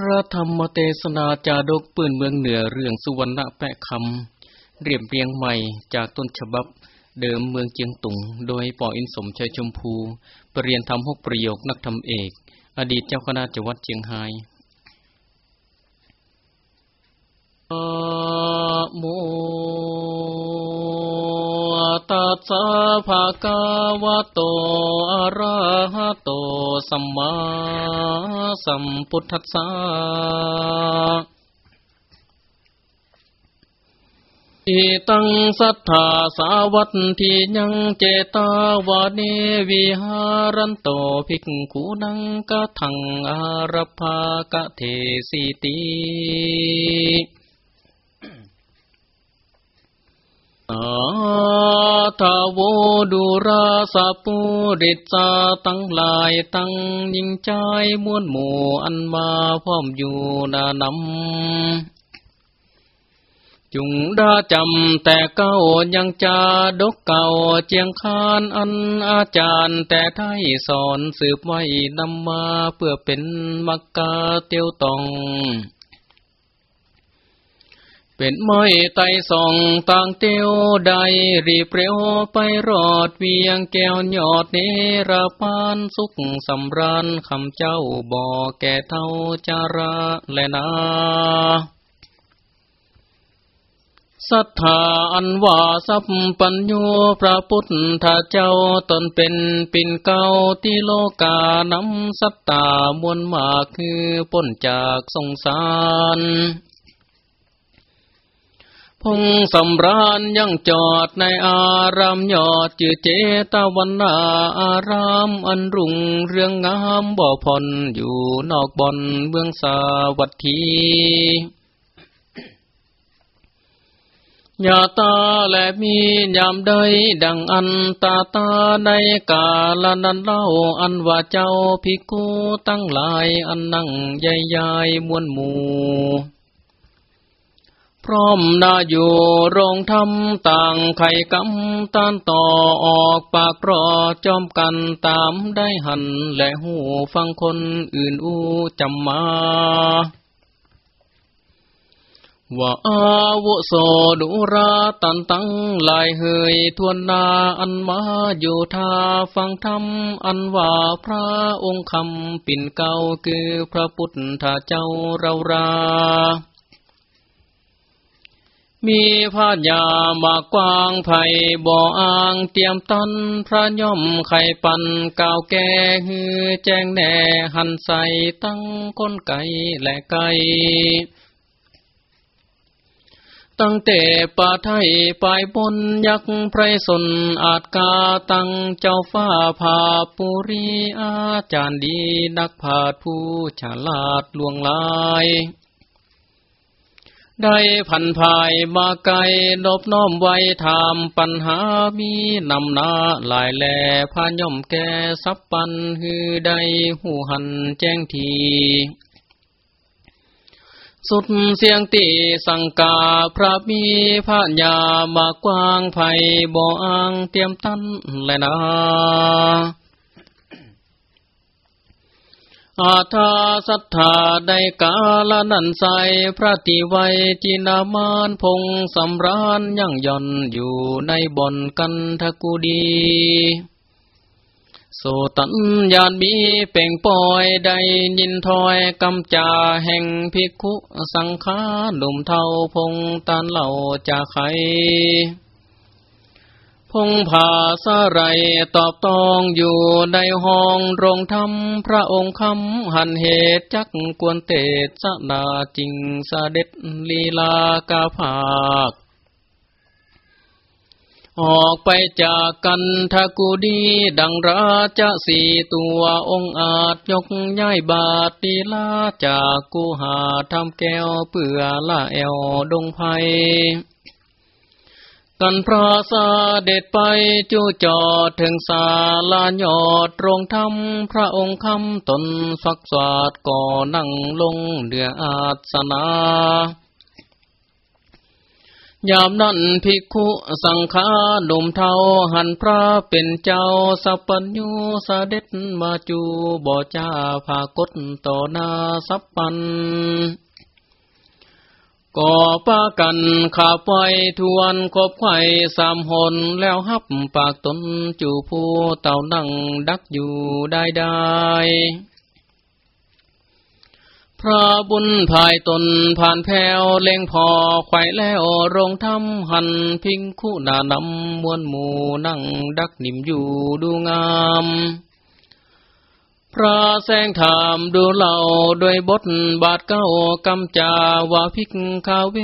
พระธรรมเทศนาจาดกปืนเมืองเหนือเรื่องสุวรรณแปะคำเรียบเรียงใหม่จากต้นฉบับเดิมเมืองเจียงตุง โดยปออินสมชัยชมพูปรริญญาธรรมหกประโยคนักธรรมเอก อดีตเจ้าคณะจังหวัดเชียงรายโม ตัสสะภะคะวะโต อะระหะโต สัมมาสัมพุทธัสสะอิตังสัทธาสาวัตทียังเจตาวาเนวิหารันโตภิกขุนังกะทังอารภากะเทสิติอา ทาวดุราสะปุริจาตั้งลายตั้งยิงใจมวนหมู่อันมาพร้อมอยู่นานำจุงดาจำแต่เก้ายังจาดกเก่าเจียงคานอันอาจารย์แต่ไทยสอนสืบไว้นำมาเพื่อเป็นมักกาเตียวตอง เป็นไม้ไตส่องต่างเตียวใดรีเปรียวไปรอดเวียงแก้วยอดเนระปานสุขสำราญคำเจ้าบ่อแก่เท่าจาระและนาศรัทธาอันว่าสัพปัญโยพระพุทธเจ้าตนเป็นปิ่นเก่าที่โลกานำสัตตามวลมากคือพ้นจากสงสาร พงสำราญยังจอดในอารามยอดจือเจตวันนาอารามอันรุ่งเรืองงามบ่อผ่อนอยู่นอกบอนเมืองสาวัตถียาตาและมียามใดดังอันตาตาในกาลนันเล่าอันว่าเจ้าพิกูตั้งหลายอันนั่งใหญ่ๆมวลหมู่ พร้อมนาอยู่โรงทำต่างไข่กำตานต่อออกปากรอจอมกันตามได้หันและหูฟังคนอื่นอู้จำมาว่าอาวุโสดุราตันตังลายเฮยทวนนาอันมาอยู่ทาฟังธรรมอันว่าพระองค์คำปิ่นเก่าคือพระพุทธเจ้าเรารา มีพาญามากว้างไผ่บ่ออ่างเตรียมตันพระย่อมไข่ปันกาวแก่ฮือแจ้งแน่หันใส่ตั้งก้นไก่และไก่ตั้งแต่ป่าไทยปลายบนยักไพรสนอาจกาตั้งเจ้าฟ้าผาปุรีอาจารย์ดีนักผาดผู้ฉลาดลวงลาย ได้พันภายมาไกลนบน้อมไว้ถามปัญหามีนำนาหลายแหล่พานย่อมแก่สับปันฮือใดหูหันแจ้งทีสุดเสียงตีสังกาพระมีพระญามากว้างไผ่บ่ออ่างเตรียมตั้นแลนา อาทาสัทธาได้กาลนันใสพระติไวจินามานพงสำรานยั่งย่อนอยู่ในบ่อนกันทกุดีโสตัญญาณมีเป่งปอยได้ยินถอยกำจาแห่งภิกขุสังขาหนุ่มเทาพงตันเหล่าจาไข งผาสะไรตอบตองอยู่ในห้องโรงธรรม พระองค์คำหันเหตุจักกวนเตสนาจริงสเด็จลีลากาภาค ออกไปจากกันทากูดีดังราชสีตัวองอาจยกย้ายบาทตีลาจากกูหาทำแก้วเปื่อละแอวดงไพ กันพระสาเด็ดไปจูจอดถึงสาลายอดโรงธรรมพระองค์คำตนสักสวาดก่อนั่งลงเดืออาสนายามนั้นภิกขุสังฆาหนุ่มเทาหันพระเป็นเจ้าสัพพัญญูสเด็จมาจูบ่อจ้าภากดต่อหน้าสัพปัน ก่อป้ากันขาบไว้ทวนคบไข่สามหนแล้วฮับปากตนจูผู้เต่านั่งดักอยู่ได้ได้พระบุญภายตนผ่านแผวเล่งพอไข่แล้วโรงทำหันพิงคู่นานำมวลหมู่นั่งดักนิ่มอยู่ดูงาม พระแสงถามดูเล่าโดยบทบาทเก้ากำจาวาพิกขาวเว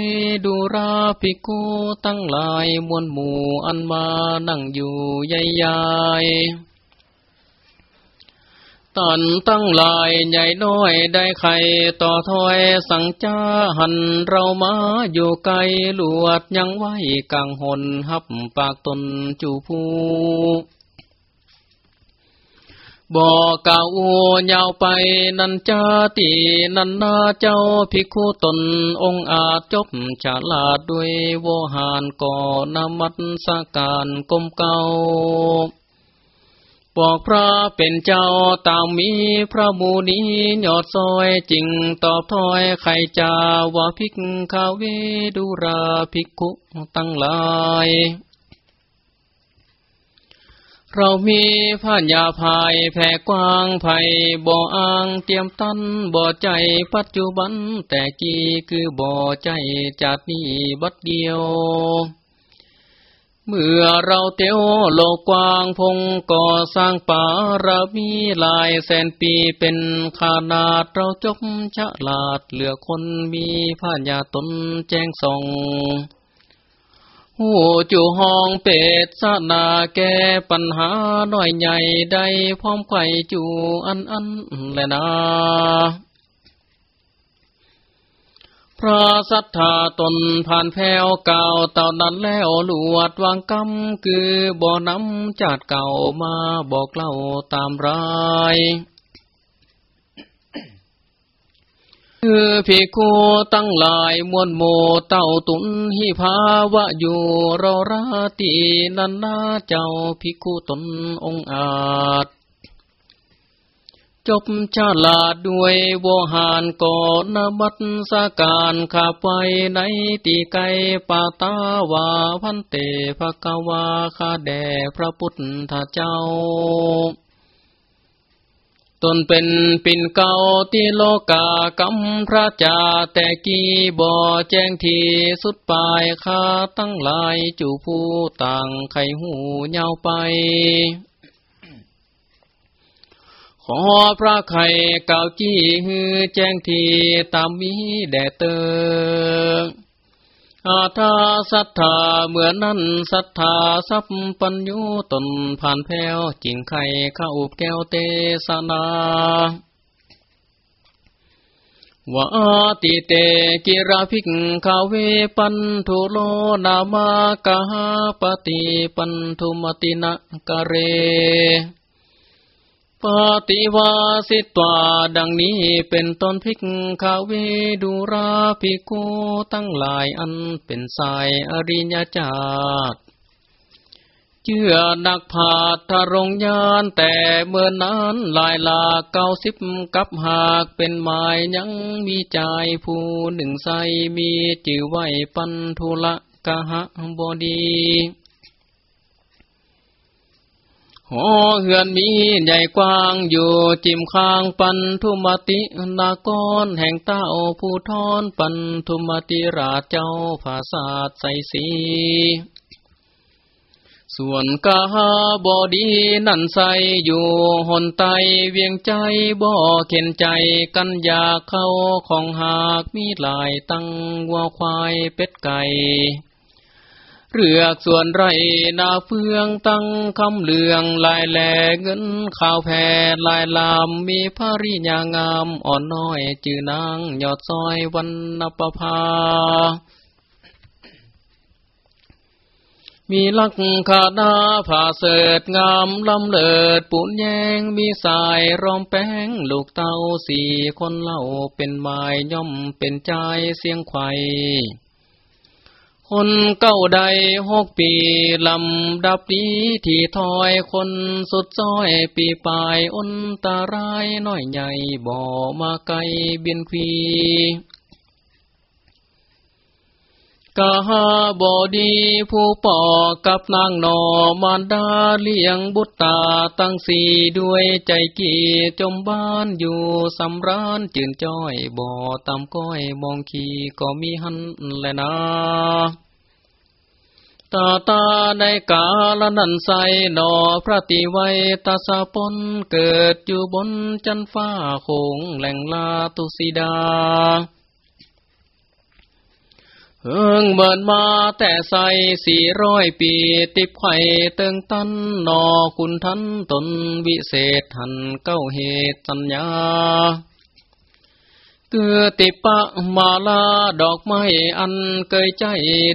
ดูราภิกขุตั้งหลายมวลหมู่อันมานั่งอยู่ใหญ่ๆตันตั้งลายใหญ่น้อยได้ไข่ต่อถอยสังจ้าหันเรามาอยู่ไกลลวดยังไว้กลางหนหับปากตนจูผู้ บ่กาวยาวไปนันจาตีนันนาเจ้าภิกุตนองอาจจบฉลาดด้วยโวหารก่อนมัสสการกมเก่าบอกพระเป็นเจ้าตามมีพระมูนียอดซอยจริงตอบถอยไขจาว่าภิกขาวเวดุราภิกขุตั้งหลาย เรามีผ้าญาภายแผ่กว้างไผ่บ่ออ่างเตรียมตั้นบ่อใจปัจจุบัน แต่กี้คือบ่อใจจากนี้บัดเดียว เมื่อเราเตียวโลกกว้างพงก่อสร้างป่าระมีลายแสนปีเป็นขนาดเราจบฉลาดเหลือคนมีผ้าญาตนแจ้งส่อง หูจูห้องเป็ดสนาแก้ปัญหาหน้อยใหญ่ได้พร้อมไข่จูอันอันแลนาพระสัทธาตนผ่านแผ้วเก่าเต่านั้นแล้วหลวดวางกำคือบ่อน้ำจัดเก่ามาบอกเล่าตามราย คือภิกขุตั้งหลายมวลโมเต่าตุนหิภาวะอยู่รอราตีนันนาเจ้าภิกขุตนองอาจ จบชาลาดด้วยวหารก่อนบัตสาการขับไปในตีไกปาตาวาพันเตภกวาคาแด่พระพุทธเจ้า ตนเป็นปิ่นเก่าที่โลกากำพระจาแต่กี้บ่อแจ้งทีสุดปลายคาตั้งหลายจูผู้ต่างไขหูเยาไป ขอพระไข่เก่าจี้ฮือแจ้งทีตามมีแด่เตอ อาทาศรัทธาเหมือนนั้นศรัทธาสัพปัญญูตนผ่านแพ้วจิงไข่ข้าอุบแก้วเตสนาวาติเตกิราภิกขาเวปันทุโลนามากาปติปันทุมตินะกะเร ปฏิวาสิตวาดังนี้เป็นต้นพิกขาเวดูราภิกูตั้งหลายอันเป็นสายอริยจาตเชื่อนักผาทรงยานแต่เมื่อนั้นลายลาเก้าสิบกับหากเป็นหมายยังมีใจผู้หนึ่งใสมีจื่อไว้ปันทุละกะหะบดี หอเหือนมีใหญ่กว้างอยู่จิมข้างปันทุมตินากรแห่งเต้าผู้ทอนปันทุมติราชเจ้าภาษาใสสีส่วนกาบอดีนั่นใสอยู่หนไตเวียงใจบ่เข็นใจกันอยากเข้าของหากมีหลายตั้งวัวควายเป็ดไก่ เรือกส่วนไรนาเฟืองตั้งคำเหลืองลายแหลเงินข่าวแผ่ลายลามมีภริญางามอ่อนน้อยจือนางยอดซอยวันนปภามีลักขาดาผ่าเสดงามลำเลิดปุญแยงมีสายรอมแป้งลูกเต้าสี่คนเล่าเป็นไม้ย่อมเป็นใจเสียงไข่ข คนเก้าใดหกปีลำดับดีที่ถอยคนสุดซ้อยปีปลายอนตารายน้อยใหญ่บ่มาไกลเบียนควี กาหาบอดีผู้ปอกับนางนอมารดาเลี้ยงบุตรตาตั้งสีด้วยใจกีจมบ้านอยู่สำรานจื่นจ้อยบ่อตำก้อยมองขีก็มีหันแลนะตาตาในกาลนันใสนอพระติไวตาสะปนเกิดอยู่บนจันฟ้าคงแหล่งลาตุสีดา เฮิงเบินมาแต่ใส่สี่ร้อยปี ติบไข่เติงตันนอคุณทันตนวิเศษหันเก้าเหตุสัญญาเกือติปะมาลาดอกไม้อันเกยใจ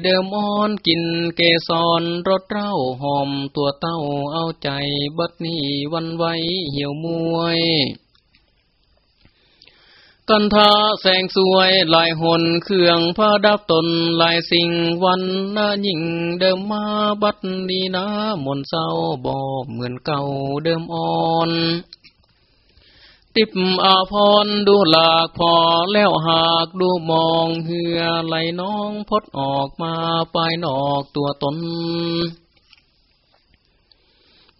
เดิมอ่อนกินเกสรรสเร้าหอมตัวเต้าเอาใจบัดนี้วันไว้เหี่ยวมวย กันทาแสงสวยลายหนเครื่องพาดับตนลายสิ่งวันน่ายิ่งเดิมมาบัดดีนะมนเศร้าบ่เหมือนเก่าเดิมอ่อน ติบอาพรดูหลากพอแล้วหากดูมองเหือไหลน้องพดออกมาปลายนอกตัวตน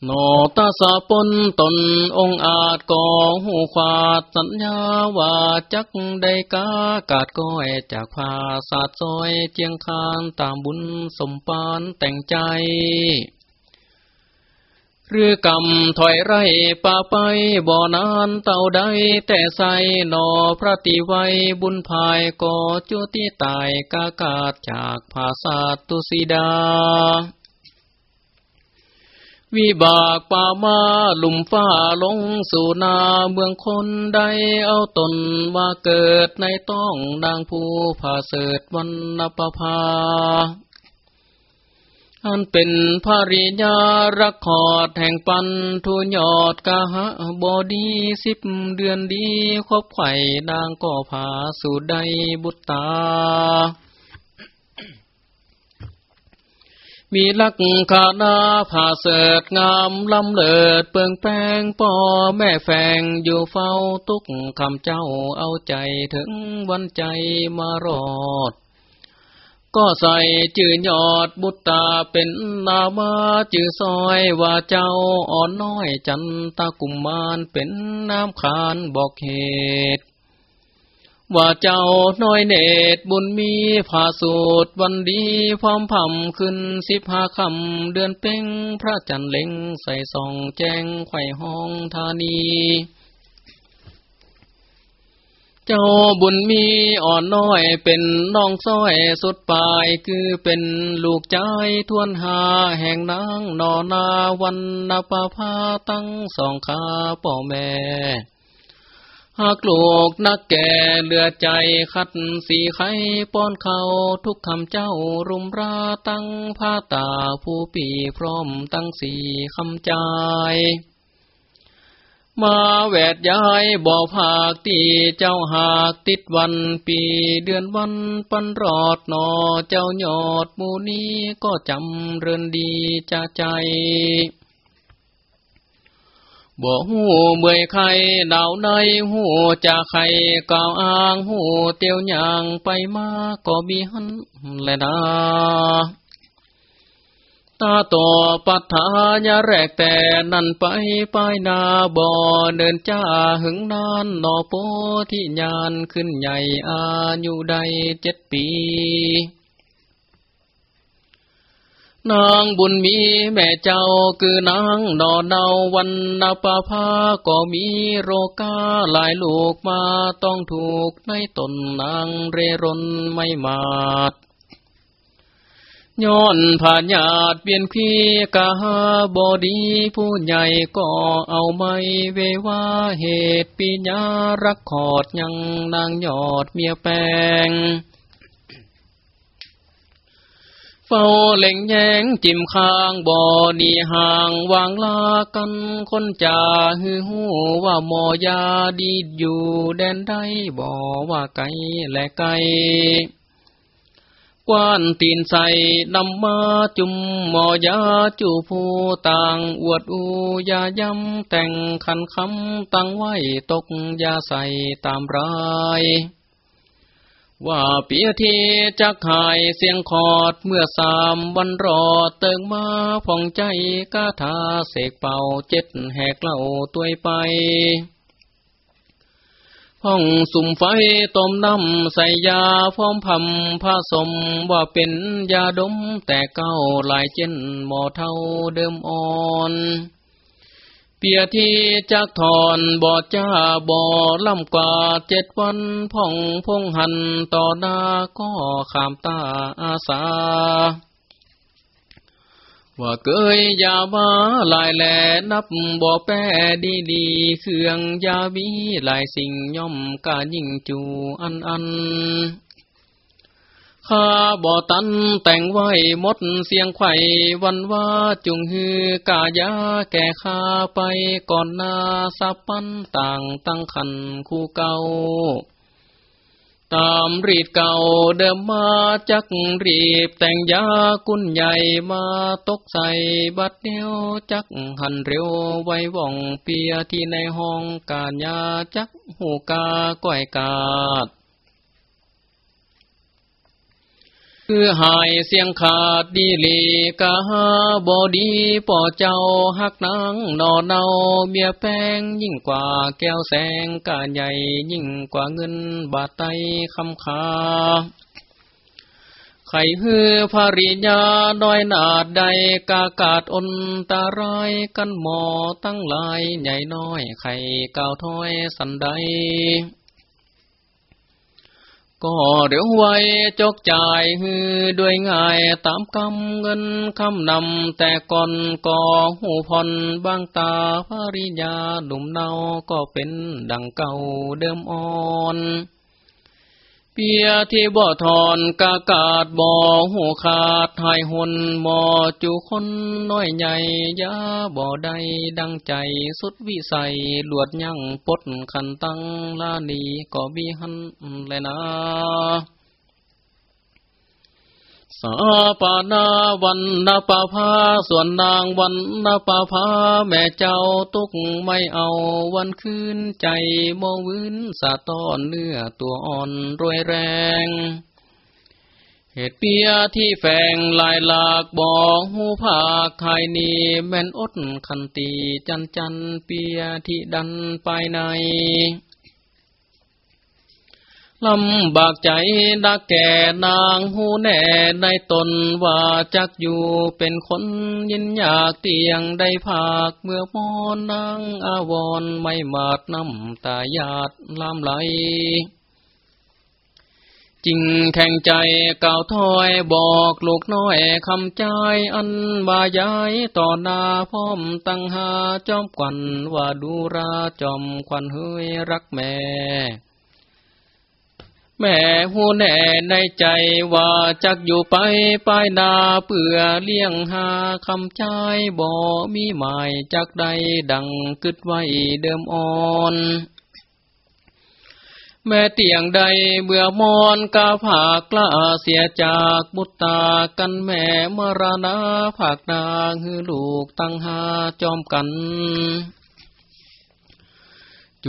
โนตาสะปนตนองอาจก่อหูควาดสัญญาว่าจักได้กากาดก้อยจากภาสาดซอยเจียงคานตามบุญสมปานแต่งใจ เรือกำถอยไรป่าไปบ่อนานเต่าใดแต่ใสนอพระติไวบุญภายก่อจุติตายกากาศจากภาษาตุสีดา วิบากป่ามาลุ่มฟ้าลงสู่นาเมืองคนใดเอาตนว่าเกิดในต้องดังผู้ผาเสดวันนปภาอันเป็นภาริยารักขอดแห่งปันทุยอดกะหะบอดีสิบเดือนดีคบไข่นางก็ผาสู่ใดบุตตา มีลักขานาผ่าเสดงามลำเลิดเปิงแป้งปอแม่แฝงอยู่เฝ้าตุกคำเจ้าเอาใจถึงวันใจมารอด ก็ใส่จื่อยอดบุตตาเป็นนามาจื่อซอยว่าเจ้าอ่อนน้อยจันตากุมมานเป็นน้ำขานบอกเหตุ ว่าเจ้าน้อยเนตรบุญมีผ่าสูตรวันดีพร้อมพำขึ้นสิบห้าคำเดือนเป้งพระจันเล็งใส่ส่องแจ้งไข่ห้องธานี เจ้าบุญมีอ่อนน้อยเป็นน้องซ้อยสุดปลายคือเป็นลูกใจทวนหาแห่งนางนอนาวันนปาพาตั้งสองขาป่อแม่ หากลูกนักแก่เลือใจคัดสีไข่ป้อนเขาทุกคำเจ้ารุมราตั้งผ้าตาผู้ปีพร้อมตั้งสีคำใจมาแวดย้ายบ่อภาคตีเจ้าหากติดวันปีเดือนวันปันรอดนอเจ้ายอดมูนี้ก็จำเรินดีจะใจ บ่หูเมื่อยไข่ดาวในหูจะไข่กาวอ้างหูเตียวยางไปมาก็มีหันแลนาตาต่อปัฏฐานแรกแต่นั่นไปไปนาบ่อเดินจ้าหึงนานนอโปที่ญานขึ้นใหญ่อายุใดเจ็ดปี นางบุญมีแม่เจ้าคือนางนอนเนาวันนาปาภาก็มีโรคาหลายลูกมาต้องถูกในตนนางเรรนไม่มาดย้อนผ่านญาติเปลี่ยนคีกาบอดีผู้ใหญ่ก็เอาไม่เวว่าเหตุปีญารักขอดยังนางยอดเมียแปง เฝ้าเล่งแยงจิมค้างบ่อนีห่างวางลากันคนจ่าฮือหูว่าหมอยาดีอยู่แดนใดบ่ว่าไกลและไกลกวานตีนใส่นำมาจุมหมอยาจูผู้ต่างอวดอูยายำแต่งขันคำตั้งไว้ตกยาใส่ตามราย ว่าเปียทีจักหายเสียงคอดเมื่อสามวันรอเติงมาผ่องใจกาถาเสกเป่าเจ็ดแหกเล่าตัวไปห้องสุ่มไฟต้มน้ำใส่ยาพร้อมพำผสมว่าเป็นยาดมแต่เก้าหลายเจนหมอเท่าเดิมอ่อน เปียที่จักถอนบ่อจ้าบอล่ำกว่าเจ็ดวันพ่องพงหันต่อหน้าก็ขามตาอาสา ว่าเกยยามาลายแหลนับบ่อแป้ดีดีเครื่องยาบีหลายสิ่งย่อมกายิ่งจูอันอัน ข้าบ่อตันแต่งไว้มดเสียงไข่วันว่าจุงฮือกายาแก่ข้าไปก่อนนาสับปันต่างตั้งขันคู่เก่า ตามรีดเก่าเดิมมาจักรีบแต่งยากุนใหญ่มาตกใส่บัดเดียวจักหันเร็วไว้ว่องเปียที่ในห้องการยาจักหูกาก้อยกาด คือหายเสียงขาดดีลีกาหาบอดีป่อเจ้าหักนางนอเนาเมียแป้งยิ่งกว่าแก้วแสงกาใหญ่ยิ่งกว่าเงินบาทไตคำคาไข่ฮือภริญาน้อยนาดใดกากาดอนตารายกันหมอตั้งลายใหญ่น้อยไข่ก่าวถ้อยสันใด ก็เดี๋ยวไว้จกจ่ายฮือด้วยง่ายตามคำเงินคำนำแต่ก่อนก่อหูพรบางตาภริยาหนุ่มเนาก็เป็นดังเก่าเดิมอ่อน ปียที่บ่อทอนกากาดบ่อหูขาดหายหนบ่อจูคนน้อยใหญ่ยาบ่อใดดังใจสุดวิสัยหลวดยั่งปดขันตั้งลานีก็บีหันแลยนะ สาปานาวันนาปาพาส่วนนางวันนาปาพาแม่เจ้าตุกไม่เอาวันคืนใจโมวินสะต้อนเนื้อตัวอ่อนรวยแรง เหตุเปียที่แฝงลายหลากบอกหูผากไขนีแม่นอดคันตีจันจันเปียที่ดันไปใน ลำบากใจนักแก่นางหูแน่ในตนว่าจักอยู่เป็นคนยินอยากเตียงได้ภาคเมื่อมอนนางอาวรไม่มาดน้ำตาญาติลามไหลจริงแข่งใจเก่าถอยบอกลูกน้อยคำใจอันบายายต่อหน้าพร้อมตั้งหาจอมกวันว่าดูราจอมควันเฮยรักแม่ แม่หูแน่ในใจว่าจักอยู่ไปปลายนาเปื่อเลี้ยงหาคำใจบ่มีหมายจักใดดังกึดไว้เดิมอ่อนแม่เตียงใดเบื่อมอนกาผากกล้าเสียจากบุตตากันแม่มรณาผากนางฮือลูกตั้งหาจอมกัน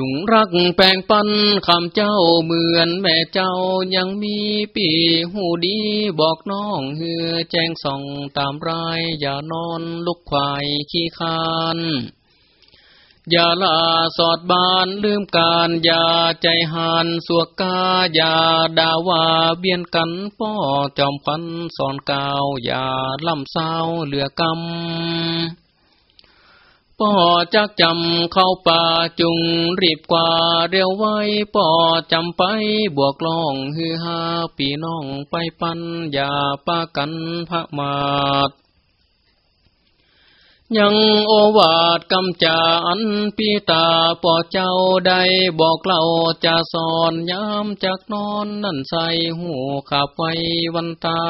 จุงรักแปลงปันคำเจ้าเหมือนแม่เจ้ายังมีปีหูดีบอกน้องเฮือแจ้งส่องตามรายอย่านอนลุกควายขี้คานอย่าลาสอดบานลืมการอย่าใจหานสวกกาอย่าด่าว่าเบียนกันป้อจอมพันสอนกาวอย่าล่ำเศร้าเหลือกำ ป่อจักจำเข้าป่าจุงรีบกว่าเร็วไว้ป่อจำไปบวกลองฮือฮาปีน้องไปปันอย่าปากันพระมาดยังโอวาดกำจาอันปีตาป่อเจ้าใดบอกเล่าจะสอนยามจากนอนนั่นใส่หูขับไว้วันตา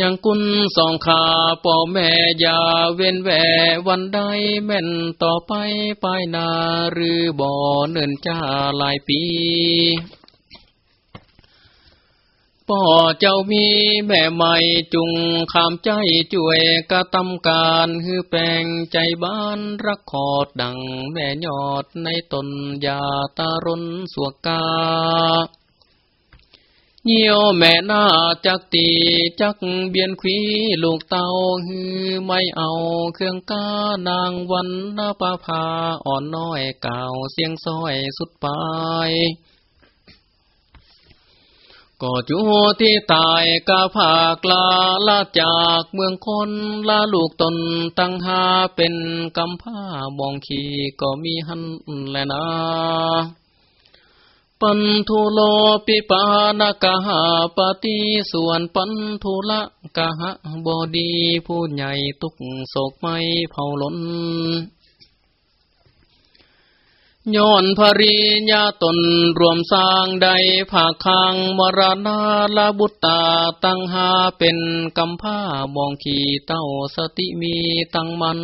ยังกุนสองขาป่อแม่ยาเว้นแหววันใดแม่นต่อไปไปนาหรือบ่อเนินจ้าหลายปีพ่อเจ้ามีแม่ใหม่จุงขามใจจ่วยกระตำการฮือแปลงใจบ้านรักขอดดังแม่ยอดในตนยาตารนสวกา เหี่ยวแม่หน้าจักตีจักเบียนขีลูกเต่าฮือไม่เอาเครื่องกานางวันนาปาพาอ่อนน้อยเก่าเสียงซอยสุดปลายก็จูที่ตายกาภาคลาลาจากเมืองคนลาลูกตนตั้งหาเป็นกำผ้ามองขีก็มีหันแลนะ ปันทุโลปิปานกะหาปฏิส่วนปันทุละกะหะบอดีผู้ใหญ่ตุกโศกไม่เผาล้นย้อนภริญาตนรวมสร้างใดภาคังมรณาลบุตตาตั้งหาเป็นกำผ้ามองขีเต้าสติมีตั้งมัน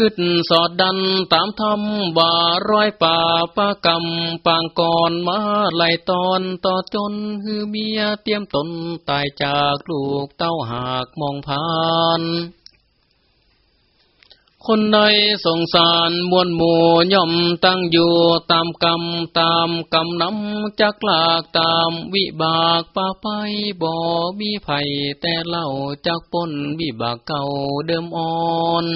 กึดสอดดันตามธรรมบาร้อยป่าปะกรรมปางก่อนมาไล่ตอนต่อจนฮือเมียเตรียมตนตายจากลูกเต้าหากมองผ่านคนใดสงสารมวลหมู่ย่อมตั้งอยู่ตามกรรมตามกรรมนำจักลากตามวิบากป่าไปบ่มีไผ่แต่เล่าจากปนวิบากเก่าเดิมอ่อน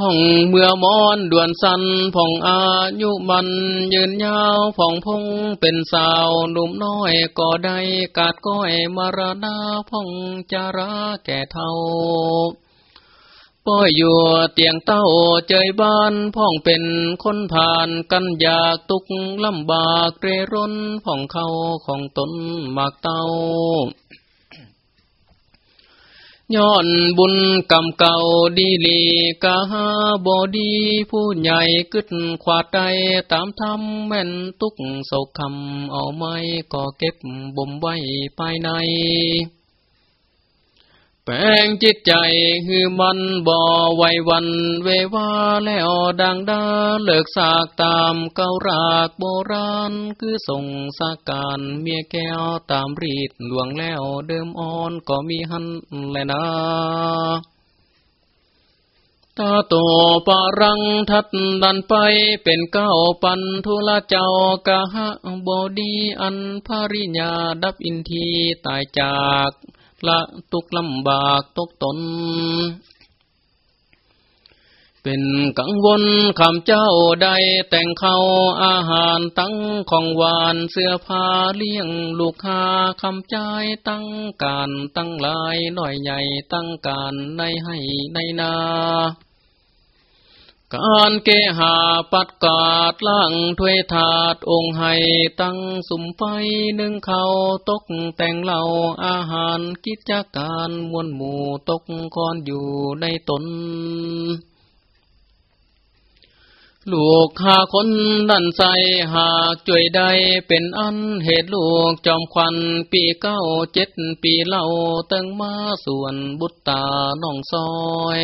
พ่องเมื่อมอนด่วนสันพ่องอายุมันยืนยาวพ่องพงเป็นสาวหนุ่มน้อยก็ได้กาดก้อยมารณาพ่องจาราแก่เท่าป้อยอยู่เตียงเต้าเจยบ้านพ่องเป็นคนผ่านกันอยากตุกลำบากเรร่นพ่องเขาของตนมากเต้า ย้อนบุญกรรมเก่าดีลีกาหาบอดี ผู้ใหญ่กึดขวาดใจตามทำแม่นตุกโศกคำเอาไม้ก็เก็บบ่มไว้ภายใน แปลงจิตใจคือมันบ่อไววันเววาแล้วดังดาเลิกสากตามเการากโบราณ คือส่งสาการเมียแก้วตามรีดหลวงแล้วเดิมอ่อนก็มีหันแลนะตาโตปารังทัดดันไปเป็นเก้าปันทุละเจ้ากะหะบอดีอันภริญาดับอินทีตายจาก ละตุกลำบากตกตน เป็นกังวลคำเจ้าได้แต่งเขาอาหารตั้งของหวานเสื้อผ้าเลี้ยงลูกหาคำใจตั้งการตั้งลายหน่อยใหญ่ตั้งการในให้ในนา การเกหาปัดกาดล่างถวยถาดองค์ให้ตั้งสุมไฟนึ่งเขาตกแต่งเหล่าอาหารกิจการมวลหมู่ตกคอนอยู่ในตนลูกหาคนดันใสหากจ่วยใดเป็นอันเหตุลูกจอมควันปีเก้าเจ็ดปีเล่าตั้งมาส่วนบุตตาน้องซอย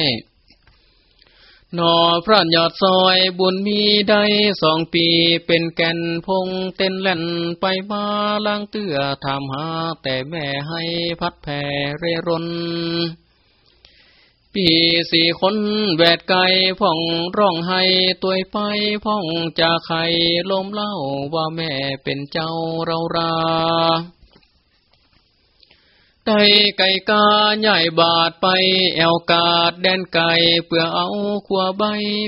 นอพระยอดซอยบุญมีได้สองปีเป็นแก่นพงเต้นเล่นไปมาล้างเตื้อถามหาแต่แม่ให้พัดแผ่เรรน ปีสี่คนแวดไก่พ่องร้องให้ตัวไปพ่องจะไข่ลมเล่าว่าแม่เป็นเจ้าเรารา ไก่ไก่กาใหญ่บาดไปแอวกาดแดนไก่เพื่อเอาขัวใบ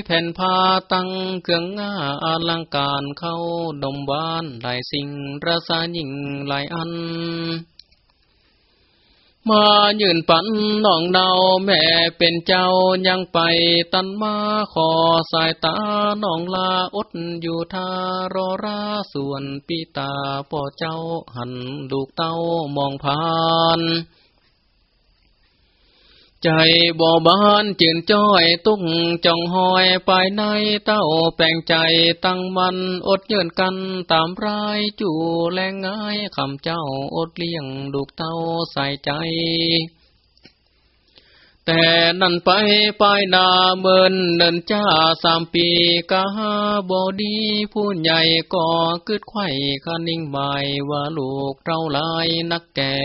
แผ่นผ้าตั้งเครื่องง่าอลังการเข้าดมบ้านหลายสิ่งราสายิ่งหลายอัน มายืนปันน้องเดาแม่เป็นเจ้ายังไปตันมาขอสายตาน้องลาอดอยู่ทารอราส่วนปีตาป่อเจ้าหันดูกเต้ามองผ่าน ใจบ่บานจืนจ้อยตุ้งจองหอยไปในเต้าแปลงใจตั้งมันอดเยินกันตามรายจู่แรงง่ายคำเจ้าอดเลี้ยงดูกเต้าใส่ใจแต่นั่นไปปลายนาเมินเนินจ้าสามปีกาบอดีผู้ใหญ่ก็กึดไข่คานิ่งหมายว่าลูกเราลายนักแก่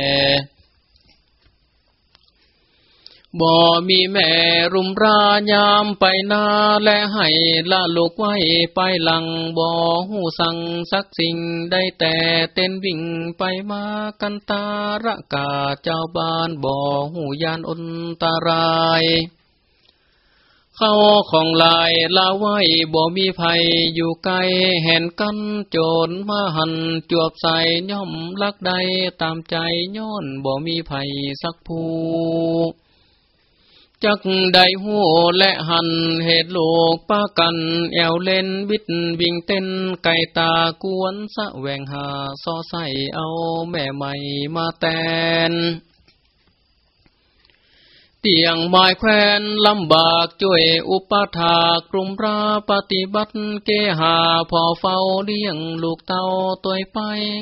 บ่มีแม่รุมรายามไปนาและให้ละลูกไว้ไปหลังบ่หูสั่งสักสิ่งได้แต่เต้นวิ่งไปมากันตาระกาเจ้าบ้านบ่หูยานอันตรายเข้าของลายลาไว้บ่มีภัยอยู่ไกลแห่นกันโจรมาหันจวบใส่ย่อมลักใดตามใจย้อนบ่มีภัยสักผู้ จักได้หูและหันเหตุโลกป้ากัน แอวเล่นบิดวิ่งเต้นไก่ตากวนสะแวงหาซอใส่เอาแม่ใหม่มาแตน เตียงไม้แควนลำบากช่วยอุปถากรุมราปฏิบัติเกหาพอเฝ้าเลี้ยงลูกเต้าตัวไป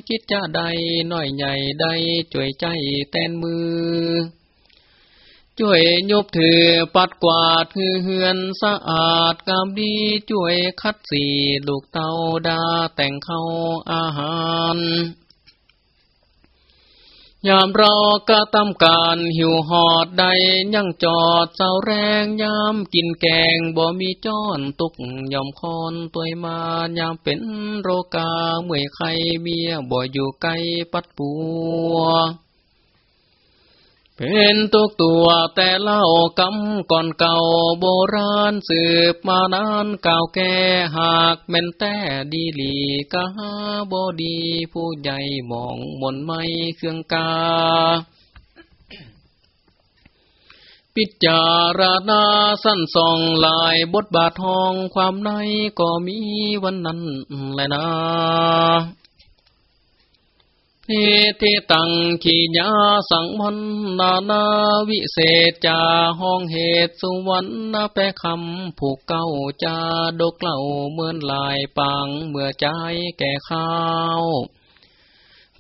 คิดจะใดน้อยใหญ่ใดช่วยใจแตนมือ ช่วยยบถือปัดกวาดฮือเฮือนสะอาดกามดีช่วยคัดสีลูกเตาดาแต่งเข้าอาหารยามเราก็ตำการหิวหอดใดยังจอดเจ้าแรงยามกินแกงบ่มีจ้อนตุกยอมคอนตัวมายามเป็นโรกาเมื่อยไข้เมียบ่อยู่ไกลปัดปัว เป็นตุกตัวแต่เล่ากำก่อนเก่าโบราณสืบมานานเก่าแก่หากแม่นแต่ดีหลีกาบอดี ผู้ใหญ่มองมนไม่เครื่องกาพิจารณาสั้นส่องลายบทบาททองความในก็มีวันนั้นแหละนะ เิทิตังขีญาสังมันนานาวิเศษจาห้องเหตุสุวรรณแปคำผูกเก้าจาดกเล่าเหมือนลายปังเมื่อใจแก่ข้าว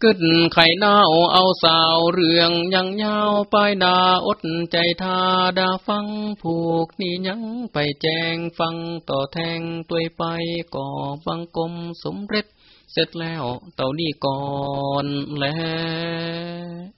กึดไข่เน่าเอาสาวเรื่องยังยาวปลายนาอดใจทาดาฟังผูกนี่ยังไปแจงฟังต่อแทงตัวไปก่อฟังกลมสมเร็จ เสร็จแล้วเต่านี่ก่อนแล้ว